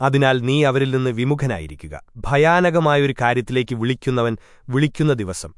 അതിനാൽ നീ അവരിൽ നിന്ന് വിമുഖനായിരിക്കുക. ഭയാനകമായൊരു കാര്യത്തിലേക്ക് വിളിക്കുന്നവൻ വിളിക്കുന്ന ദിവസം.